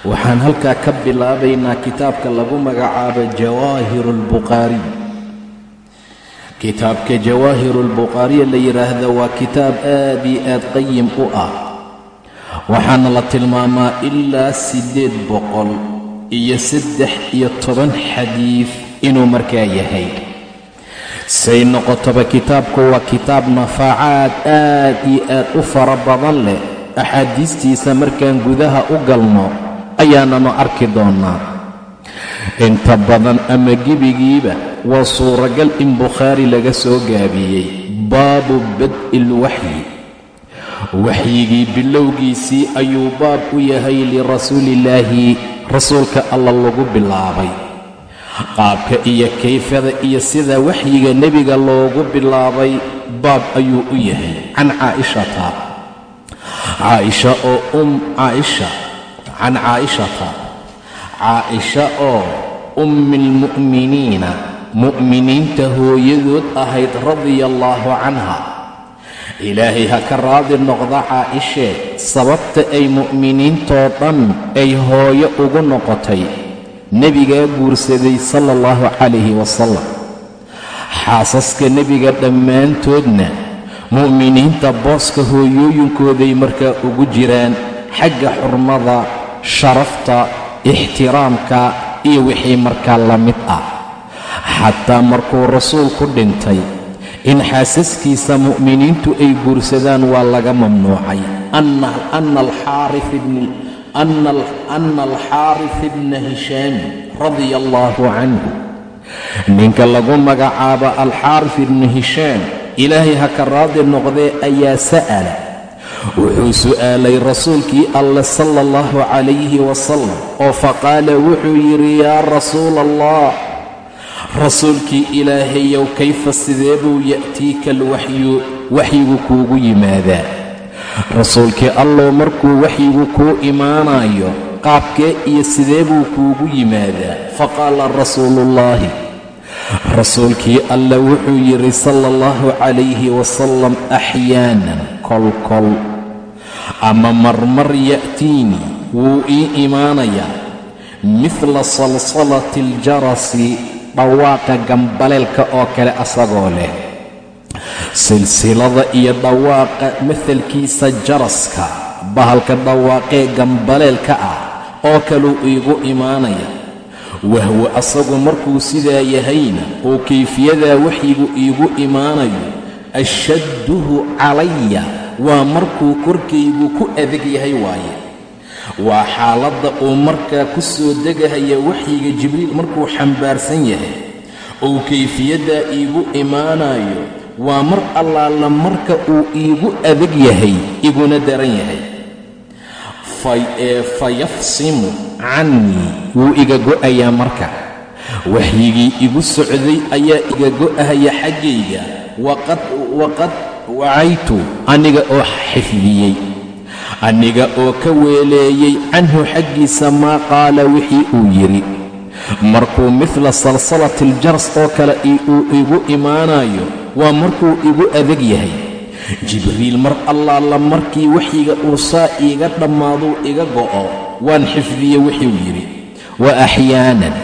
waxaan halkaa ka bilaabaynaa kitaabka lagu magacaabo jawaahiru lbukhaariy kitaabka jawaahiru lbukhaariya la yidhaahdo waa kitaab aad iyo aad qayim u ah. Waxaana la tilmaamaa ilaa siddeed boqol iyo saddex iyo toban xadiid inuu markaa yahay. Say noqotoba kitaabku waa kitaab nafaacaad aad iyo aad u fara badan leh. Axaadiistiisa markaan gudaha u galno ayaananu arki doonnaa inta badan ama gebigiiba waa suuragal in bukhaari laga soo gaabiyey baabu bad'i lwaxyi waxyigii bilowgiisii ayuu baab u yahay lirasuulillaahi rasuulka alla lagu bilaabay. Qaabka iyo kayfada iyo sida waxyiga nebiga loogu bilaabay baab ayuu u yahay. Can caa'ishata. Caaisha oo um caaisha can caa'ishata caa'isha oo ummi almu'miniina mu'miniinta hooyadood ahayd radia allaahu canha ilaahay ha ka raadi noqda caa'ishee sababta ay mu'miniintoo dhan ay hooyo ugu noqotay nebigaa guursaday sala allahu calayhi wasalam xaasaska nebiga dhammaantoodna mu'miniinta booska hooyooyinkooday markaa ugu jiraan xagga xurmada sharafta ixtiraamka iyo wixii markaa la mid ah. Xataa markuu rasuulku dhintay in xaasaskiisa mu'miniintu ay guursadaan waa laga mamnuucay. Anna alxaaris ibna hishaami radia allaahu canhu ninka lagu magacaabo alxaaris ibnu hishaam ilaahay ha ka raadi noqdee ayaa sa'ala wuxuu su'aalay rasuulkii alle sala allahu calayhi wasalam oo faqaala wuxuu yidhi yaa rasuula allah rasuulkii ilaahayow kayfa sidee buu ya'tiika alwaxyu waxyigu kuugu yimaadaa? Rasuulkii allow markuu waxyigu kuu imaanayo qaabkee iyo sidee buu kuugu yimaadaa? Faqaala rasuuluullaahi rasuulkii alle wuxuu yidhi sala allahu calayhi wasalam axyaanan kolkol ama marmar ya'tiinii wuu ii imaanayaa. Midla salsalati aljarasi dhawaaqa gambaleelka oo kale asagoo leh. Silsilada iyo dhawaaqa mahalkiisa jaraska bahalka dhawaaqee gambaleelka ah oo kaluu iigu imaanaya. Wahwa asagu markuu sidaa yahayna oo kayfiyadaa waxyigu iigu imaanayo. Ashadduhu calaya waa markuu korkaygu ku adag yahay waaye. Waa xaaladda uu markaa ku soo degahaya waxyiga jibriil markuu xambaarsan yahay ou kayfiyaddaa iigu imaanayo waa mar allaala marka uu iigu adag yahay iguna daran yahay. Fa yafsimu cannii wuu iga go'ayaa marka. Waxyigii igu socday ayaa iga go'ahaya xaggayga. Waqad wacaytu aniga oo xifdiyey. Aniga oo ka weeleeyey canhu xaggiisa maa qaala wixii uu yidhi. Markuu midla salsalati aljars oo kale uu igu imaanayo waa markuu igu adag yahay. Jibriil mar allaala markii waxyiga uu saa iiga dhammaaduu iga go'o waan xifdiye wuxuu yidhi. Wa axyaanan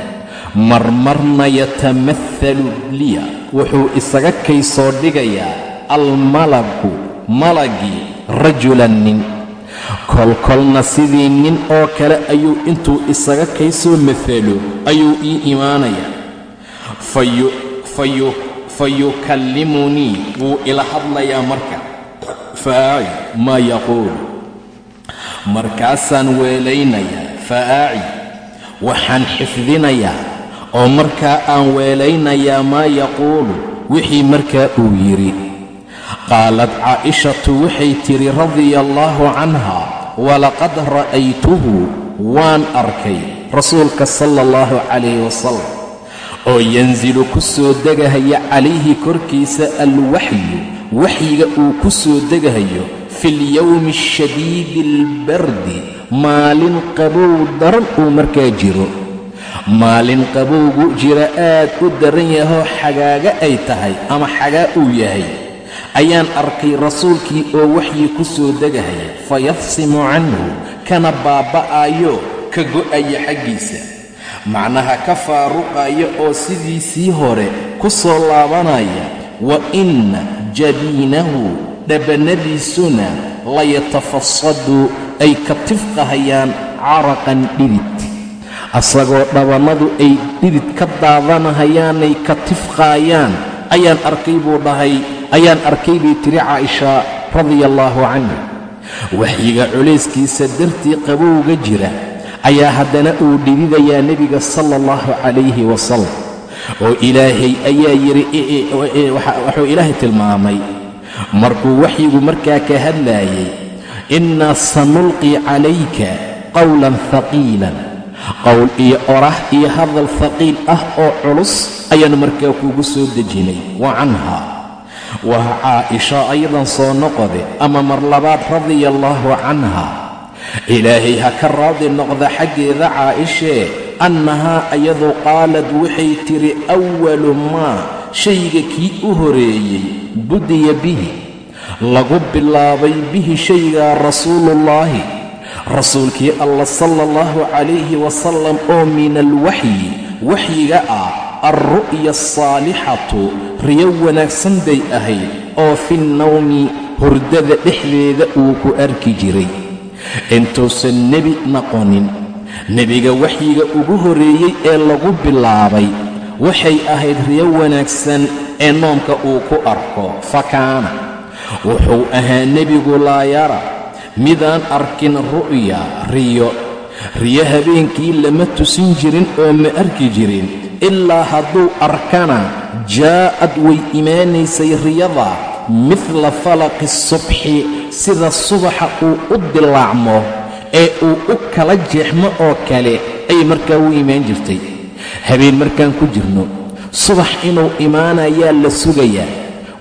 marmarna yatamahalu liya wuxuu isaga kay soo dhigayaa almalaku malagii rajulan nin. Kolkolna sidii nin oo kale ayuu intuu isaga kay soo mahalo ayuu ii imaanayaa fa yukallimunii wuu ila hadlayaa marka. Faaci maa yaquulu markaasaan weelaynayaa faaci waxaan xifdinayaa oo markaa aan weelaynayaa maa yaquulu wixii markaa uu yidhi qaalad caa'ishatu waxay tidhi radia allaahu canha walaqad ra'aytuhu waan arkay rasuulka sala allahu calayhi wasalam oo yansilu ku soo degahaya calayhi korkiisa alwaxyu waxyiga uu ku soo degahayo fi lyowmi shadiidi albardi maalin qabow daran uu markaa jiro. Maalin qabowgu jira aad u daran yahoo xagaaga ay tahay ama xagaa uu yahay ayaan arkay rasuulkii oo waxyi ku soo degahaya. Fayafsimu canhu kana baaba'ayo ka go'aya xaggiisa. Macnaha ka faaruqaya oo sidiisii hore ku soo laabanaya wa inna jabiinahu dhabannadiisuna layatafasadu ay ka tifqahayaan caraqan dhidid. Asagoo dhabannadu ay dhidid ka daadanahayaanay ka tifqaayaan ayaan arkay buu dhahay ayaan arkay bay tiri caaisha radia allaahu canha. Waxyiga culayskiisa dartii qabowga jira ayaa haddana uu dhididayaa nebiga sala allahu calayhi wasalam oo ilaahay ayaa yidhi wuxuu ilaahay tilmaamay. Markuu waxyigu markaa ka hadlaayay innaa sanulqii calayka qowlan haqiilan qowl iyo orah iyo hadal haqiil ah oo culus ayaannu markaa kuugu soo dejinay. Wa canha waa caaisha ayadan soo noqode ama mar labaad radia allaahu canha ilaahay ha ka raadi noqda xaggeeda caa'ishee annahaa ayadu qaalad waxay tidhi awalu maa shayga kii u horeeyey budiya bihi. Lagu bilaabay bihi shaygaa rasuuluullaahi rasuulkii allah sala allahu calayhi wasalam oo min alwaxyi waxyiga ah alru'ya asaalixatu riyo wanaagsan bay ahayd oo fi nnawmi hurdada dhexdeeda uu ku arki jiray intuusan nebi noqonin nebiga waxyiga ugu horreeyey ee lagu bilaabay waxay ahayd riyo wanaagsan ee noomka uu ku arko fa kaana wuxuu ahaa nebigu laa yara midaan arkin ru'ya riyo riyo habeenkii lama tusin jirin oo ma arki jirin ilaa hadduu arkana jaa'ad way imaanaysay riyada midla falaqi subxi sida subaxa uu u dilaacmo ee uu u kala jeexmo oo kale ayay markaa u imaan jirtay. Habeen markaan ku jirno subax inuu imaanayaa la sugayaa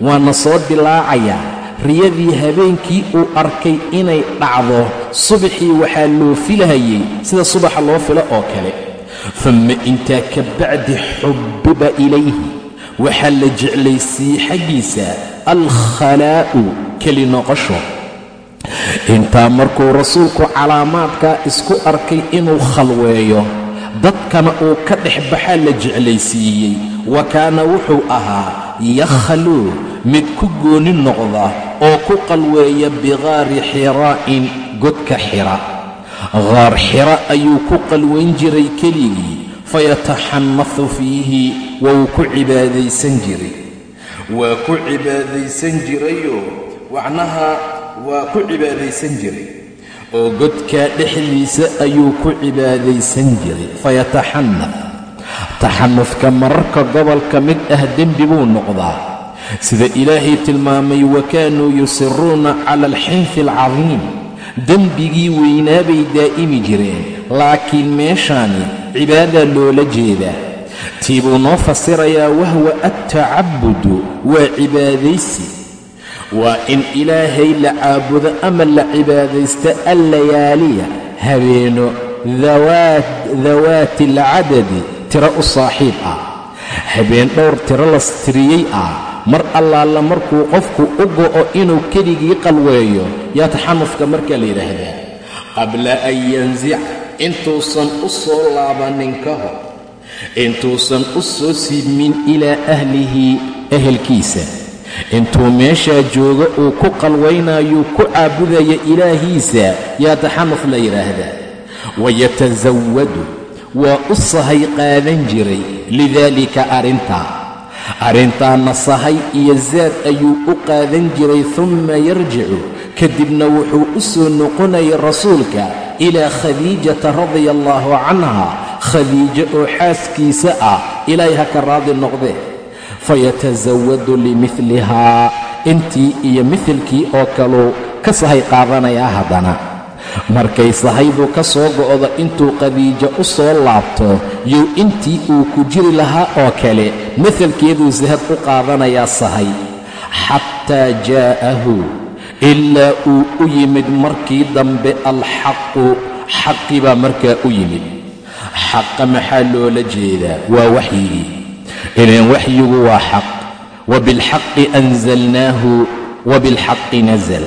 waana soo dilaacayaa. Riyadii habeenkii uu arkay inay dhacdo subaxii waxaa loo filahayey sida subaxa loo filo oo kale dumma intaa ka bacdi xubbiba ilayhi waxaa la jeclaysiiyey xaggiisa alkhalaa'u keli noqosho intaa markuu rasuulku calaamaadkaa isku arkay inuu khalweeyo dadkana uu ka dhex baxaa la jeclaysiiyey wa kaana wuxuu ahaa yakhluu mid ku gooni noqda oo ku qalweeya biqaari xiraa'in godka xira qaar xira ayuu ku qalwayn jiray keligii fayataxannafu fiihi wuu ku cibaadaysan jiray waa ku cibaadaysan jirayoo wacnaha waa ku cibaadaysan jiray oo godkaa dhexdiisa ayuu ku cibaadaysan jiray fayataxannaf taxannufka mararka gobolka mid ah dembi buu noqdaa sida ilaahay tilmaamay wa kaanuu yusiruuna cala alxinfi alcadiim dembigii weynaabay daa'imi jireen laakiin meeshaani cibaadaa loola jeedaa tii buu noo fasirayaa wahwa attacabudu waa cibaadaysi. Waa in ilaahay la caabudo ama la cibaadaysta allayaaliya habeeno dawaati alcadadi tiro u saaxiib ah. Habeen dhowr tiro las tiriyey ah mar allaala markuu qofku u go'o inuu keligii qalweeyo yaa taxanufka markaa la yidhaahdaa. Qabla an yansic intuusan u soo laabanin ka hor. Intuusan u soo siibmin ilaa ahlihi ehelkiisa. Intuu meeshaa joogo uu ku qalwaynayuu ku caabudaya ilaahiisa yaa taxanuf la yidhaahdaa. Wayatasawadu waa u sahay qaadan jiray lidaalika arrintaa arrintaana sahay iyo zaad ayuu u qaadan jiray humma yarjicu. Kadibna wuxuu u soo noqonayay rasuulka ilaa khadiijata radia allaahu canha khadiijo oo xaaskiisa ah ilaahay ha ka raadi noqdee fayatasawadu limidlihaa intii iyo midilkii oo kaluu ka sahay qaadanayaa haddana markay sahaydu ka soo go'do intuu khadiijo u soo laabto yow intii uu ku jiri lahaa oo kale masalkeeduu sahad u qaadanayaa sahay. Xataa jaa'ahu ilaa uu u yimid markii dambe alxaqu xaqi baa markaa u yimid. Xaqa maxaa loola jeedaa? Waa waxyigii. Ilaan waxyigu waa xaq. Wa bilxaqi anzalnaahu wa bilxaqi nasal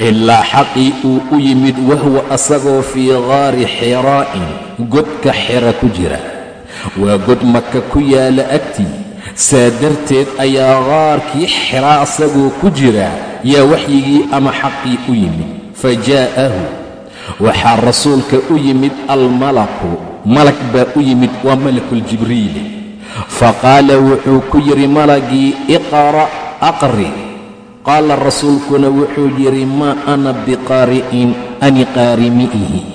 ilaa xaqii uu u yimid wahwa asagoo fii qaari xiraa'in godka xira ku jira. Waa god maka ku yaalla agtii saa darteed ayaa qaarkii xira asagoo ku jira yaa waxyigii ama xaqii u yimid. Fa jaa'ahu waxaa rasuulka u yimid almalaku malag baa u yimid waa malakuljibriili fa qaala wuxuu ku yidhi malagii iqra' aqri qaala rasuulkuna wuxuu yidhi maa ana biqaari'in ani qaarimi'ihi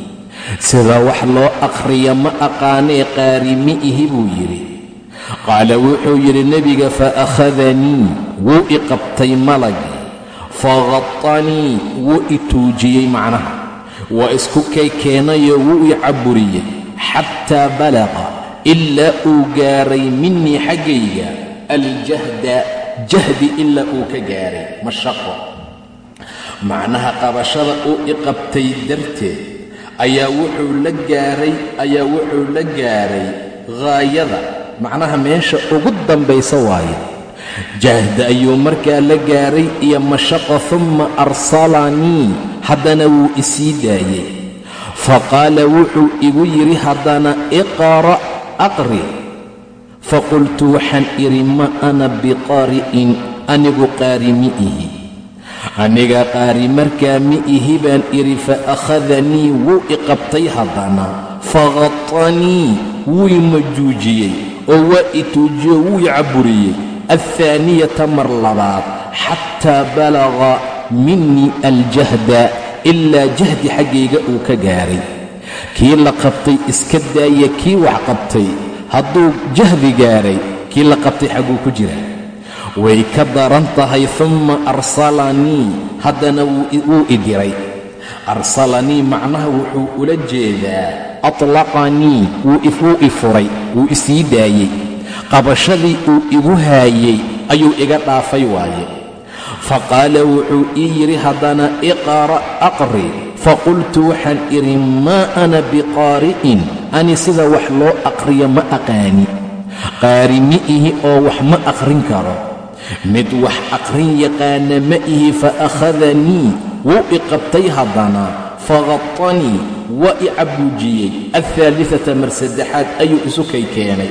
sida wax loo akhriya ma aqaanee qaarimi'ihi buu yidhi. Qaala wuxuu yidhi nebiga fa akhadanii wuu i qabtay malagii faqatanii wuu i tuujiyey macnaha. Waa isku kay keenayoo wuu i cabburiyey. Xataa balaqa ilaa uu gaaray minii xaggayga aljahda jahdi ilaa uu ka gaaray mashaqo macnaha qabashada uu i qabtay darteed ayaa wuxuu la gaaray ayaa wuxuu la gaaray haayada macnaha meesha ugu dambaysa waaye jahda ayuu markaa la gaaray iyo mashaqo humma arsalanii haddana wuu isii daayey fa qaala wuxuu igu yidhi haddana iqra' aqri faqultu waxaan idhi ma ana biqaari'in anigu qaari mi ihi aniga qaari markaa mi ihi baan idhi fa akhadanii wuu i qabtay haddana faqatanii wuu i majuujiyey oo waa i tuujiyo wuu i cabburiyey alhaaniyata mar labaad xataa balaqa minii aljahda ilaa jahdi xaggayga uu ka gaaray kii la qabtay iska daaya kii wax qabtay hadduu jahdi gaaray kii la qabtay xagguu ku jira. Way ka daran tahay humma arsalanii haddana wuu i diray. Arsalanii macnaha wuxuu ula jeedaa atlaqanii wuu i furay wuu isii daayey. Qabashadii uu igu haayey ayuu iga dhaafay waaye. Fa qaala wuxuu ii yidhi haddana iqra' aqri faqultu waxaan idhi maa ana biqaari'in ani sida wax loo aqriyo ma aqaani. Qaari mi ihi oo wax ma aqrin karo. Mid wax aqrin yaqaana ma ihi fa akhadanii wuu i qabtay haddana. Faqatanii waa i cabbuujiyey alhaalisata mar saddexaad ayuu isu kay keenay.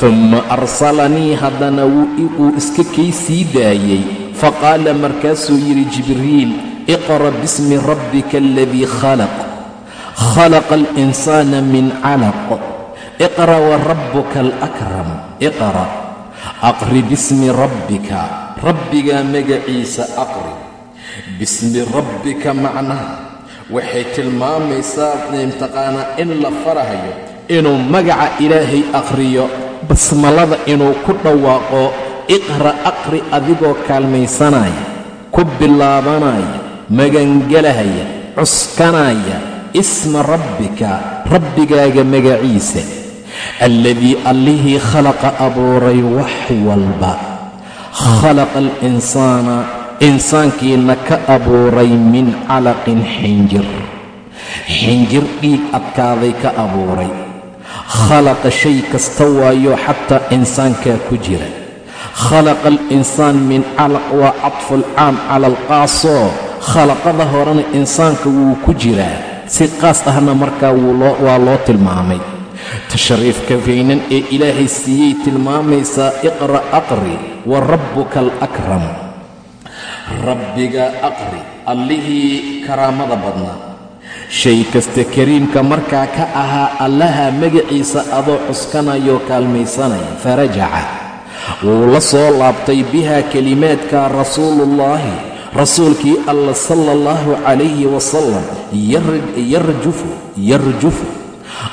Humma arsalanii haddana wuu iska kay sii daayey. Faqaala markaasuu yidhi jibriil iqra' bismi rabbika aladii khalaq khalaqa alinsaana min calaq iqra' wa rabbuka alakram iqra' aqri bismi rabbika rabbigaa magaciisa aqri bismi rabbika macnaha waxay tilmaamaysaa imtaqaanaa in la farahayo inuu magaca ilaahay akhriyo basmalada inuu ku dhawaaqo iqra' aqri adigoo kaalmaysanaya ku bilaabanaya magangelahaya cuskanaya isma rabbika rabbigaaga magaciisa alladii allihii khalaqa abuuray wax walba. Khalaqa alinsaana insaankiina ka abuuray min calaqin xinjir. Xinjir dhiig adkaaday ka abuuray. Khalaqa shay kasta waayo xataa insaankaa ku jira. Khalaqa alinsaan min calaq waa cadfulcaam cala alqaasoo khalaqada horena insaanka wuu ku jiraa si qaas ahna markaa waa loo tilmaamay. Tashriifka faynan ee ilaahay siiyey tilmaamaysaa iqra' aqri wa rabbuka alakram. Rabbiga aqri allihii karaamada badnaa shay kasta kariimka markaa ka ahaa allaha magaciisa adoo cuskanayoo kaalmaysanaya farajaca. Wuu la soo laabtay bihaa kelimaadka rasuuluullaahi rasuulkii alla sala allahu calayhi wasalam yarjufu yarjufu.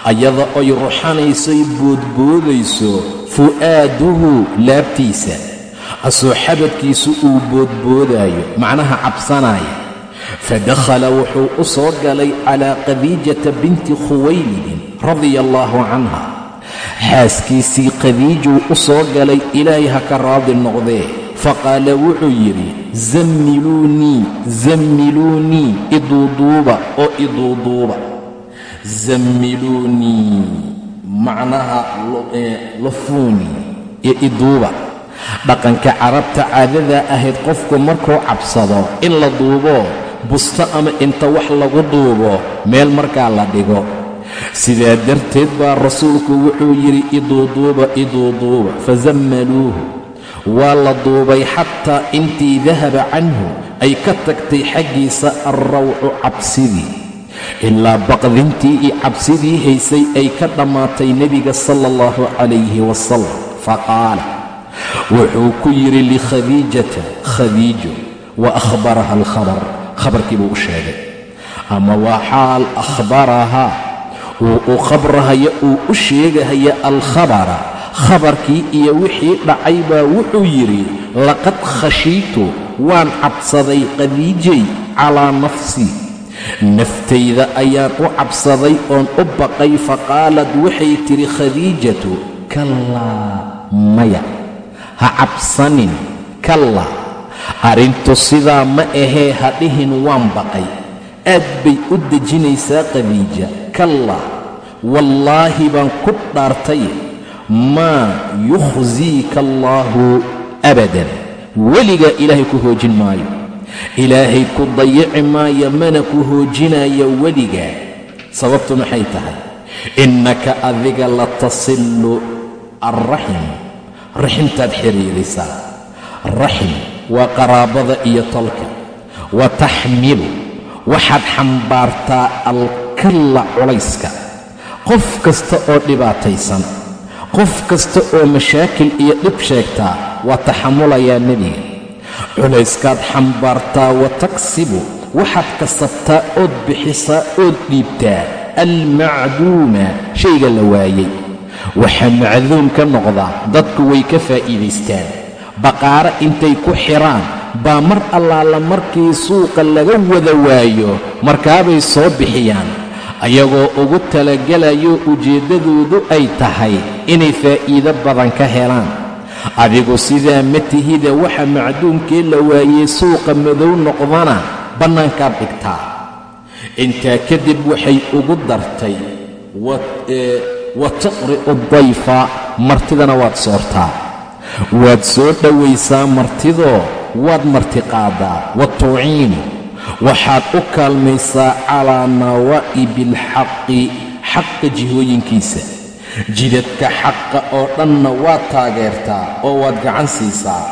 Ayada oy ruxanaysoy boodboodayso fu'aaduhu laabtiisa. Asoo xabadkiisu uu boodboodaayo macnaha cabsanaaya fadakhala wuxuu u soo galay calaa khadiijata binti khuwaylidin radia allaahu canha. Xaaskiisii khadiijuu u soo galay ilaahay ha ka raadi noqdee faqaala wuxuu yidhi zammiluunii zammiluunii iduuduuba oo iduuduuba. Zammiluunii macnaha lafuunii iyo iduuba. Dhaqanka carabta caadadaa ahayd qofku markuu cabsado in la duubo busto ama inta wax lagu duubo meel markaa la dhigo. Sidaa darteed baa rasuulku wuxuu yidhi iduuduuba iduuduuba fazammaluuhu waa la duubay xataa intii dahaba canhu ay ka tagtay xaggiisa alrawcu cabsidii. Ilaa baqdintii iyo cabsidii haysay ay ka dhammaatay nebiga sala allahu calayhi wasalam faqaala wuxuu ku yidhi likhadiijata khadiijo wa akhbaraha alkhabar. Khabarkii buu u sheegay. Ama waa xaal akhbarahaa wuu u khabrahaya uu u sheegahaya alkhabara khabarkii iyo wixii dhacay baa wuxuu yidhi laqad khashiitu waan cabsaday khadiijay calaa nafsii naftayda ayaan u cabsaday oon u baqay faqaalad waxay tidhi khadiijatu kallaa maya. Ha cabsanin kallaa arrintu sidaa ma ahee ha dhihin waan baqay. Aad bay u dejinaysaa khadiija kallaa wallaahi baan ku dhaartay maa yukhsiika allaahu abadan. Weligaa ilaahay ku hoojin maayo. Ilaahay ku dayici maayo mana ku hoojinaya weligaa sababtu maxay tahay? Innaka adiga la tasillu alraxim raximtaad xidhiirisaa raxim waa qaraabada iyo tolka. Wa taxmilu waxaad xambaartaa alkalla culayska. Qof kasta oo dhibaataysan qof kasta oo mashaakil iyo dhib sheegtaa waa taxamulayaa nebiga culayskaad xambaartaa wa taksibu waxaad kasabtaa ood bixisaa ood dhiibtaa almacduuma shayga la waayey waxaa macduum ka noqda dadku way ka faa'iidaystaan. Baqaaro intay ku xidhaan baa mar allaala markii suuqa laga wada waayo markaabay soo bixiyaan ayagoo ugu talagelayo ujeeddadoodu ay tahay inay faa'iido badan ka helaan. Adigu sidaa ma tihida waxa macduumkee la waayey suuqa madow noqdana bannaankaad dhigtaa. Intaa kadib waxay ugu dartay wa taqri'u dayfa martidana waad soortaa. Waad soo dhowaysaa martidoo waad martiqaadaa wa tuciinu waxaad u kaalmaysaa calaa nawaa'ibi alxaqi xaqa jihooyinkiisa. Jidadka xaqa oo dhanna waad taageertaa oo waad gacan siisaa.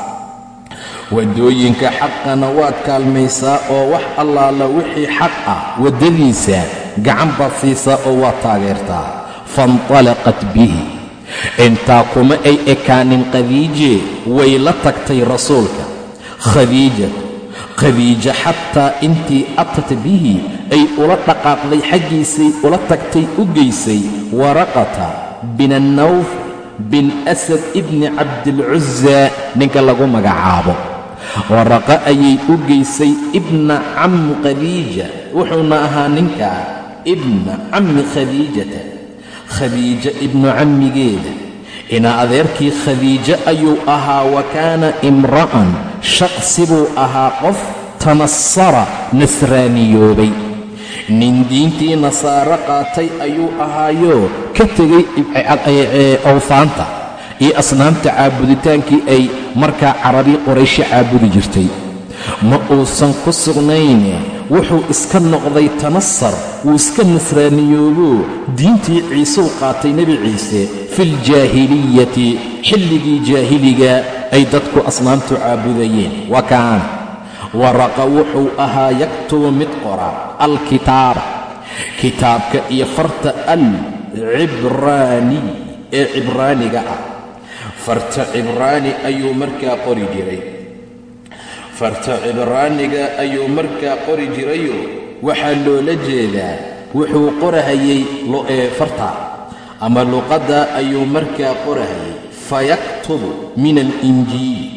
Waddooyinka xaqana waad kaalmaysaa oo wax allaala wixii xaq ah waddadiisa gacan baad siisaa oo waad taageertaa. Faintalaqat bihi. Intaa kuma ay ekaanin khadiije way la tagtay rasuulka. Khadiijatu khadiija xataa intii atat bihi ay ula dhaqaaqday xaggiisay ula tagtay u geysay waraqata bin annawf bin asad ibni cabdilcusaa ninka lagu magacaabo. Waraqa ayay u geysay ibna cam khadiija wuxuuna ahaa ninka ibna cammi khadiijata khadiija ibnu cammigeeda. Ina adeerkii khadiijo ayuu ahaa wa kaana imra'an shaqsi buu ahaa qof tanasara nasraaniyoobay. Nin diintii nasaaro qaatay ayuu ahaayoo ka tegay awfaanta iyo asnaamta caabuditaankii ay markaa carabi qorayshi caabudi jirtay. Ma uusan ku sugnayne wuxuu iska noqday tanasar wuu iska nasraaniyoobo. Diintii ciisuu qaatay nebi ciise filjaahiliyati xilligii jaahiliga ay dadku asnaamtu caabudayeen. Wa kaana. Waraqa wuxuu ahaa yaktubu mid qora alkitaaba kitaabka iyo farta alcibraani ee cibraaniga ah. Farta cibraani ayuu markaa qori jiray. Farta cibraaniga ayuu markaa qori jirayo. Waxaa loola jeedaa wuxuu qorahayey farta. Ama luqadda ayuu markaa qorahayay fayaktubu min alinjiili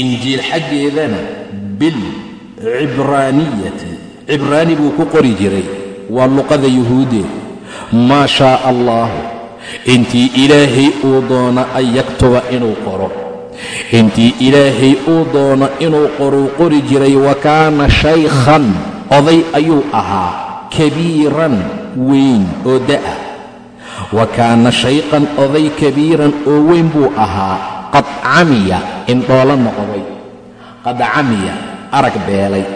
injiil xaggeedana bilcibraaniyati cibraani buu ku qori jiray waa luqada yuhuudeed maa shaa allaahu intii ilaahay uu doono an yaktuba inuu qoro. Intii ilaahay uu doono inuu qoruu qori jiray wa kaana shaykhan. Oday ayuu ahaa kabiiran weyn oo da'ah wa kaana shaykhan oday kabiiran oo weyn buu ahaa qad camiya indhoolo noqday. Qad camiya arag beelay.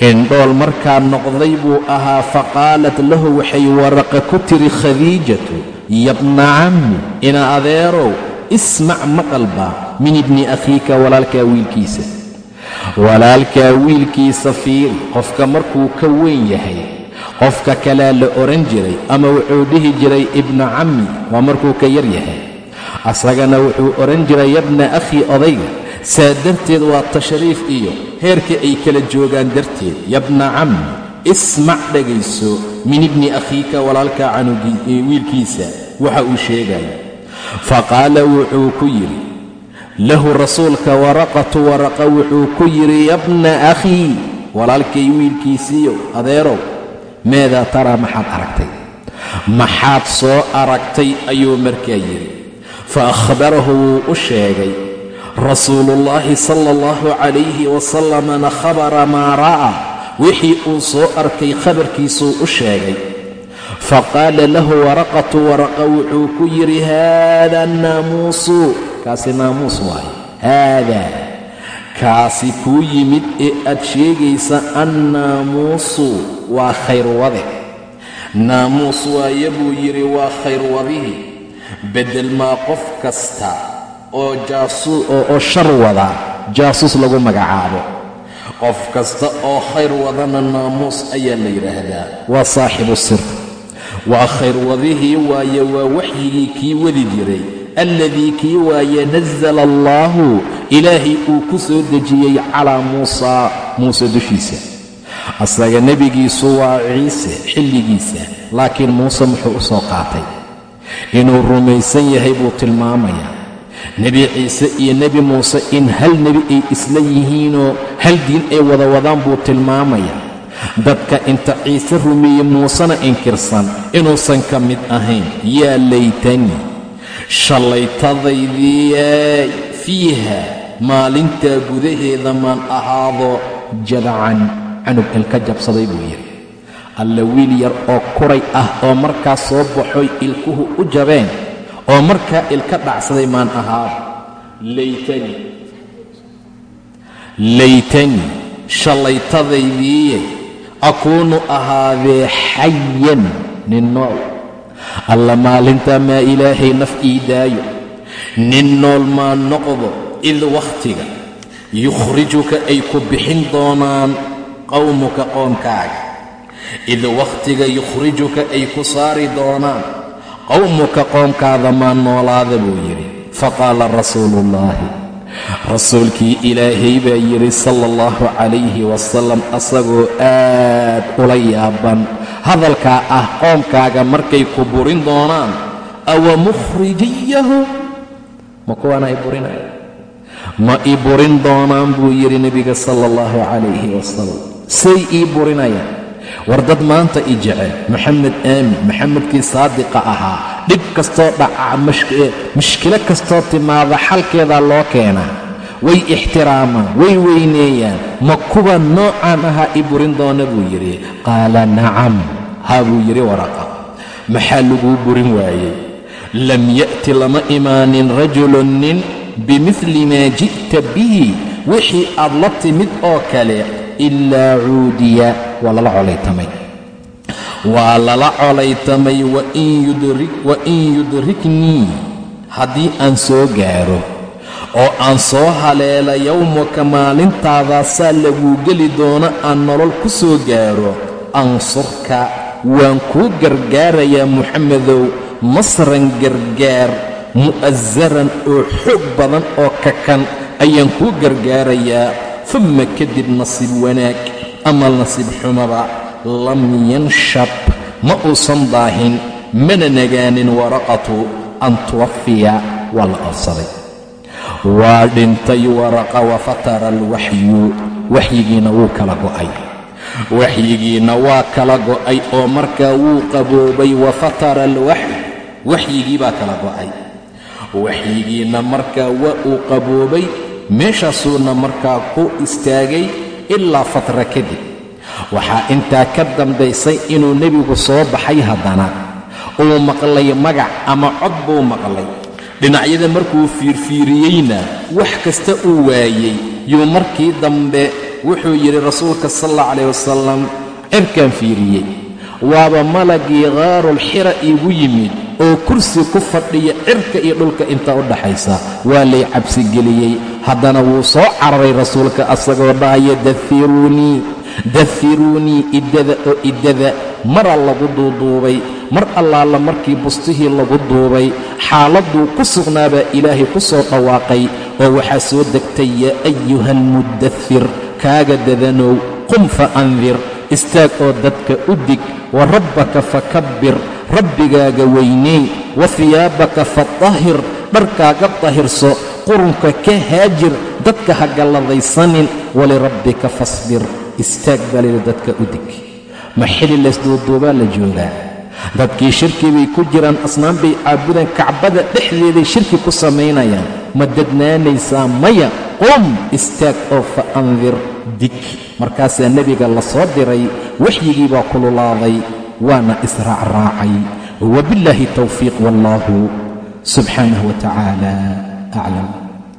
Indhool markaa noqday buu ahaa faqaalat lahu waxay waraqa ku tiri khadiijatu yabna cammi ina adeerow ismac maqalba min ibni akhiika walaalkaa wiilkiisa. Walaalkaa wiilkiisa fiiri qofka markuu ka weyn yahay qofka kalea la odhan jiray ama wuxuu dhihi jiray ibnu cammi waa markuu ka yar yahay. Asagana wuxuu odhan jiray yabna akhii odayga saa darteed waa tashriif iyo heerka ay kala joogaan darteed. Yabna cammi ismac dhegayso min ibni akhiika walaalkaa canugii wiilkiisa waxa uu sheegaya faqaala wuxuu ku yidhi lahu rasuulka waraqatu waraqa wuxuu ku yidhi yabna akhii walaalkay wiilkiisiiyow adeerow meedaa taraa maxaad aragtay? Maxaad soo aragtay? Ayuu markaa yidhi. Fa akhbarahu wuu u sheegay. Rasuuluullaahi sala allahu calayhi wasalamana khabara maa ra'a wixii uu soo arkay khabarkiisuu u sheegay. Faqaala lahu waraqatu waraqa wuxuu ku yidhi haada naamuusu kaasi naamuus waaye. Haadaa kaasi kuu yimid ee aad sheegaysa annaamuusu waa khayrwade. Naamuus waaye buu yidhi waa khayrwadihii beddel maa qof kasta oo jaasuu oo shar wada jaasuus lagu magacaabo. Qof kasta oo khayr wadana naamuus ayaa la yidhaahdaa. Waa saaxibu sir. Waa khayrwadihii waaye waa waxyigii kii wadi jiray alladii kii waaye nasala allaahu ilaahay uu ku soo dejiyey calaa muusaa muuse dushiisa. Asaga nebigiisu waa ciise xilligiisa laakiin muuse muxuu u soo qaatay. Inuu rumaysan yahay buu tilmaamayaa. Nebi ciise iyo nebi muuse in hal nebi ay isla yihiinoo hal diin ay wada wadaan buu tilmaamayaa. Dadka inta ciise rumeeye muusena inkirsan inuusan ka mid ahayn yaa laytanii shallaytadaydii fiiha maalintaa gudaheeda maan ahaado jadacan canug ilka jabsaday buu yidhi. Alla wiil yar oo kuray ah oo markaas soo baxoy ilkuhu u jabeen oo markaa ilka dhacsaday maan ahaado. Laytanii laytanii shallaytadaydiiye akuunu ahaadee xayan nin nool alla maalintaa maa ilaahay naf ii daayo. Nin nool maa noqdo id wakhtiga. Yukhrijuka ay ku bixin doonaan qowmuka qoomkaaga id wakhtiga yukhrijuka ay ku saari doonaan qowmuka qoomkaada maa noolaada buu yidhi. Faqaala rasuuluullaahi rasuulkii ilaahay baa yidhi sala allahu calayhi wasalam asagoo aad ula yaaban hadalkaa ah qoomkaaga markay ku burin doonaan awa mukhrijiyahu ma kuwaana i burinaya ma i burin doonaan buu yidhi nebiga sala allahu calayhi wasalam say ii burinayaan war dad maanta i jecel. Maxamed aamin maxamedkii saadiqa ahaa dhib kastoo dhaca mushkilo kastoo timaada xalkeedaa loo keenaa. Way ixtiraamaan way weyneeyaan. Ma kuwa noocaan ahaa i burin doona buu yidhi. Qaala nacam haa buu yidhi waraqa maxaa laguu burin waayey? Lam ya'ti lama imaanin rajulun nin bimidli maa ji'ta bihi. Wixii aad la timid oo kale ilaa cuudiya waa lala colaytamay. Waa lala colaytamay wain yudriknii haddii aan soo gaaro oo aan soo haleela yowmaka maalintaadaasaa laguu geli doono aan nolol ku soo gaaro ansurka waan kuu gargaarayaa muxamedow nasran gargaar mu'asaran oo xoog badan oo kakan ayaan kuu gargaarayaa. Uma kadib nasiib wanaag ama nasiib xumaba lam yanshab ma uusan daahin mana nagaanin waraqatu an tuwafiya waa la oofsaday waa dhintay waraqa wa fatara alwaxyu waxyigiina wuu kala go'ay waxyigiina waa kala go'ay oo markaa wuu qaboobay wa fatara alwaxy waxyigii baa kala go'ay. Waxyigiina markaa waa uu qaboobay meeshaasuuna markaa ku istaagay ilaa fatra kadib. Waxaa intaa ka dambaysay inuu nebigu soo baxay haddana. Uu maqlay magac ama cod buu maqlay. Dhinacyada markuu fiirfiiriyeyna wax kasta uu waayey. Yuu markii dambe wuxuu yidhi rasuulka sal allah calayh wasalam cirkaan fiiriyey. Waaba malagii khaarulxira iigu yimid oo kursi ku fadhiya cirka iyo dhulka intaa u dhaxaysa. Waa lay cabsigeliyey haddana wuu soo cararay rasuulka asagoo dhahaya dafiruunii dafiruunii iddada oo iddada. Maraa lagu duuduubay. Mar allaala markii bustihii lagu duubay. Xaaladduu ku sugnaabaa ilaahay ku soo dhawaaqay. Oo waxaa soo degtay yaa ayuha almuddafir kaaga dadanow qum fa andir istaag oo dadka u dig wa rabbaka fakabbir rabbigaaga weyney wa hiyaabaka fatahhir dharkaaga tahirso qurunka ka haajir dadka ha galladaysanin walirabbika fasbir istaag baa layidhi dadka u dig. Ma xili laysduuduubaa la joogaa? Dadkii shirki bay ku jiraan asnaan bay caabudaan kacbada dhexdeeday shirki ku samaynayaan. Ma dadnaanaysaa maya qum istaag oo fa andir dig markaasaa nebiga la soo diray waxyigii baa kululaaday waana israacraacay. Wabillaahi tawfiiq wallaahu subxaanahu wa tacaala aclam